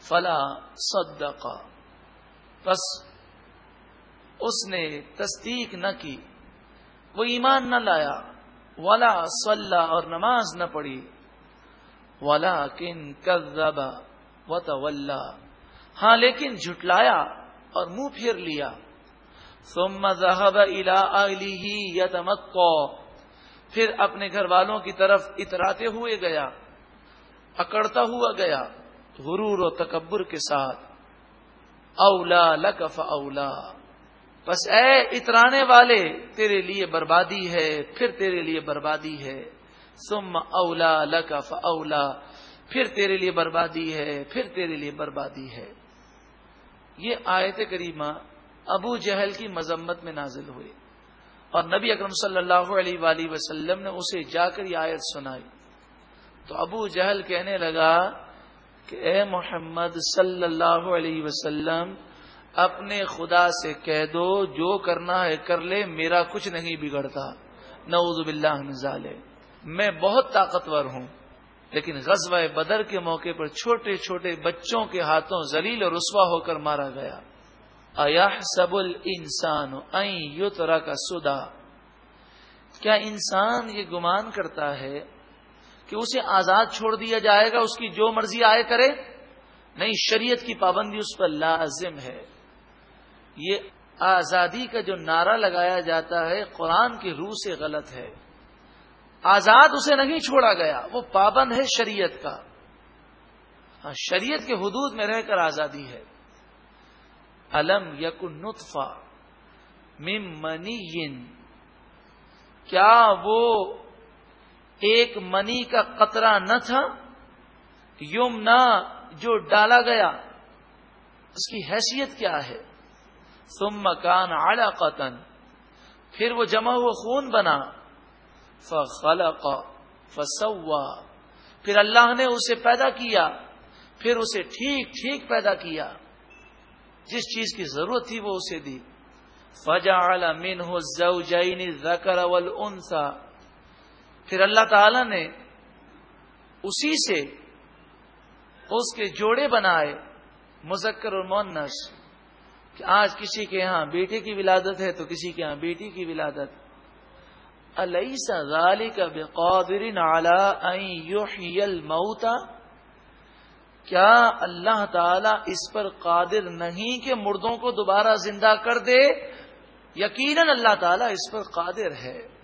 فلا صدق۔ بس اس نے تصدیق نہ کی، وہ ایمان نہ لایا۔ ولا صلہ اور نماز نہ پڑھی۔ ولا کن کذب و ہاں لیکن جھٹلایا اور منہ پھیر لیا۔ ثم ذهب الى اهله يتمقى پھر اپنے گھر والوں کی طرف اتراتے ہوئے گیا، اکڑتا ہوا گیا۔ غرور و تکبر کے ساتھ، اولا لکف اولا بس اے اترانے والے، تیرے لیے بربادی ہے، پھر تیرے لیے بربادی ہے۔ سم اولا لکف اولا پھر تیرے لیے بربادی ہے، پھر تیرے لیے بربادی ہے۔ یہ آیت کریمہ ابو جہل کی مذمت میں نازل ہوئی۔ اور نبی اکرم صلی اللہ علیہ وآلہ وسلم نے اسے جا کر یہ آیت سنائی۔ تو ابو جہل کہنے لگا کہ اے محمد صلی اللہ علیہ وسلم، اپنے خدا سے کہہ دو، جو کرنا ہے کر لے، میرا کچھ نہیں بگڑتا۔ نعوذ باللہ من ظالے میں بہت طاقتور ہوں، لیکن غزوہ بدر کے موقع پر چھوٹے چھوٹے بچوں کے ہاتھوں ذلیل اور رسوا ہو کر مارا گیا۔ سب انسان طرح کا سدا کیا انسان یہ گمان کرتا ہے کہ اسے آزاد چھوڑ دیا جائے گا، اس کی جو مرضی آئے کرے۔ نہیں، شریعت کی پابندی اس پر لازم ہے۔ یہ آزادی کا جو نعرہ لگایا جاتا ہے، قرآن کی روح سے غلط ہے۔ آزاد اسے نہیں چھوڑا گیا، وہ پابند ہے شریعت کا۔ ہاں شریعت کے حدود میں رہ کر آزادی ہے۔ الم یک نطفا مم منی کیا وہ ایک منی کا قطرہ نہ تھا یوم نہ جو ڈالا گیا، اس کی حیثیت کیا ہے؟ سم مکان آڑا قطن پھر وہ جمع ہوا خون بنا، فخلق، فسوا، پھر اللہ نے اسے پیدا کیا، پھر اسے ٹھیک ٹھیک پیدا کیا۔ جس چیز کی ضرورت تھی وہ اسے دی۔ فجا من ہو زکر انسا پھر اللہ تعالی نے اسی سے اس کے جوڑے بنائے مذکر اور مونس کہ آج کسی کے یہاں بیٹے کی ولادت ہے تو کسی کے یہاں بیٹی کی ولادت۔ علیہ غالی کا بے قادر موتا کیا اللہ تعالی اس پر قادر نہیں کہ مردوں کو دوبارہ زندہ کر دے؟ یقیناً اللہ تعالیٰ اس پر قادر ہے۔